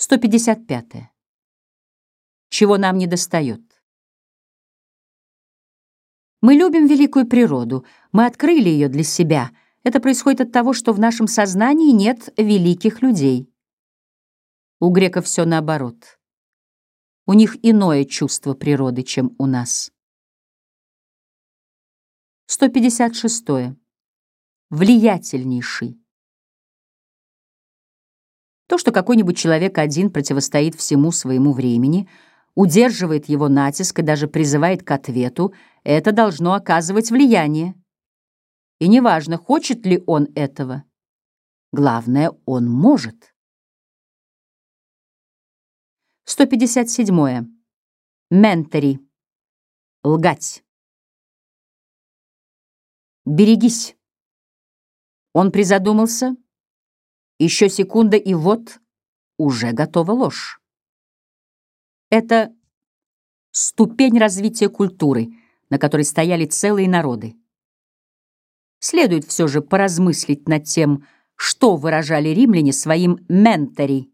155. Чего нам не достает? Мы любим великую природу, мы открыли ее для себя. Это происходит от того, что в нашем сознании нет великих людей. У греков все наоборот. У них иное чувство природы, чем у нас. 156. Влиятельнейший. То, что какой-нибудь человек один противостоит всему своему времени, удерживает его натиск и даже призывает к ответу, это должно оказывать влияние. И неважно, хочет ли он этого. Главное, он может. 157. Ментори. Лгать. Берегись. Он призадумался — еще секунда, и вот уже готова ложь. Это ступень развития культуры, на которой стояли целые народы. Следует все же поразмыслить над тем, что выражали римляне своим ментори.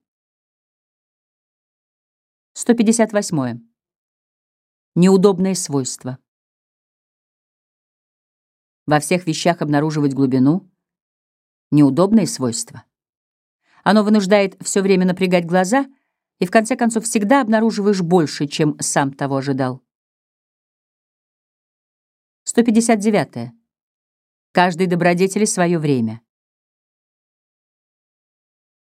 158. Неудобное свойство. Во всех вещах обнаруживать глубину — неудобное свойство. Оно вынуждает все время напрягать глаза, и в конце концов всегда обнаруживаешь больше, чем сам того ожидал. 159. -е. Каждой добродетели свое время.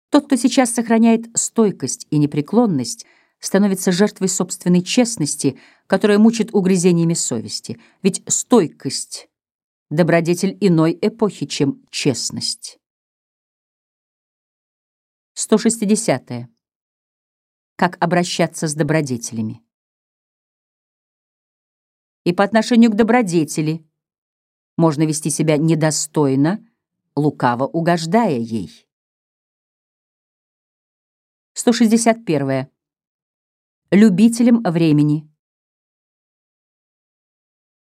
Тот, кто сейчас сохраняет стойкость и непреклонность, становится жертвой собственной честности, которая мучит угрызениями совести. Ведь стойкость — добродетель иной эпохи, чем честность. 160. -е. Как обращаться с добродетелями. И по отношению к добродетели можно вести себя недостойно, лукаво угождая ей. 161. -е. Любителям времени.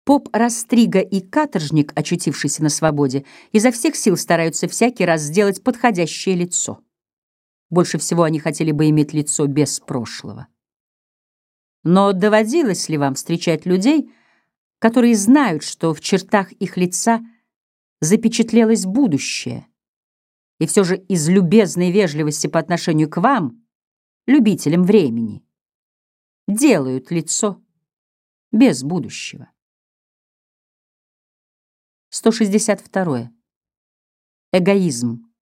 Поп Растрига и каторжник, очутившийся на свободе, изо всех сил стараются всякий раз сделать подходящее лицо. Больше всего они хотели бы иметь лицо без прошлого. Но доводилось ли вам встречать людей, которые знают, что в чертах их лица запечатлелось будущее, и все же из любезной вежливости по отношению к вам, любителям времени, делают лицо без будущего? 162. Эгоизм.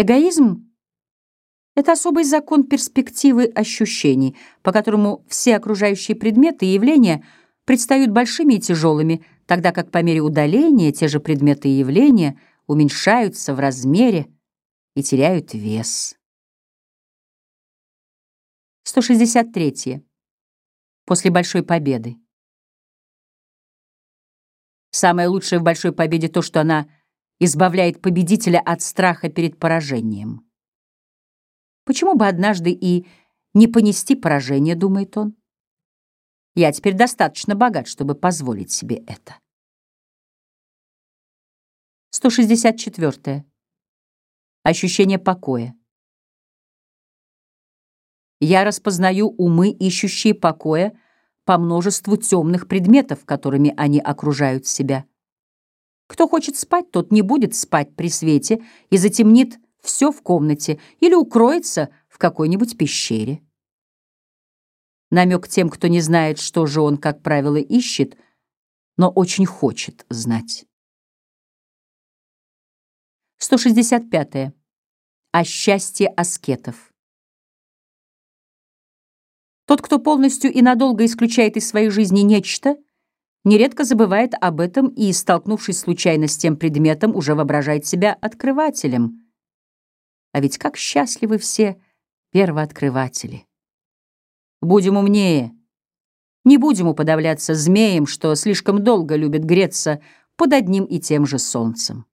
Эгоизм — это особый закон перспективы ощущений, по которому все окружающие предметы и явления предстают большими и тяжелыми, тогда как по мере удаления те же предметы и явления уменьшаются в размере и теряют вес. 163. После большой победы. Самое лучшее в большой победе то, что она — избавляет победителя от страха перед поражением. Почему бы однажды и не понести поражение, думает он? Я теперь достаточно богат, чтобы позволить себе это. 164. Ощущение покоя. Я распознаю умы, ищущие покоя, по множеству темных предметов, которыми они окружают себя. Кто хочет спать, тот не будет спать при свете и затемнит все в комнате или укроется в какой-нибудь пещере. Намек тем, кто не знает, что же он, как правило, ищет, но очень хочет знать. 165. -е. О счастье аскетов. Тот, кто полностью и надолго исключает из своей жизни нечто — нередко забывает об этом и, столкнувшись случайно с тем предметом, уже воображает себя открывателем. А ведь как счастливы все первооткрыватели. Будем умнее. Не будем уподавляться змеям, что слишком долго любят греться под одним и тем же солнцем.